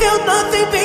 feel nothing.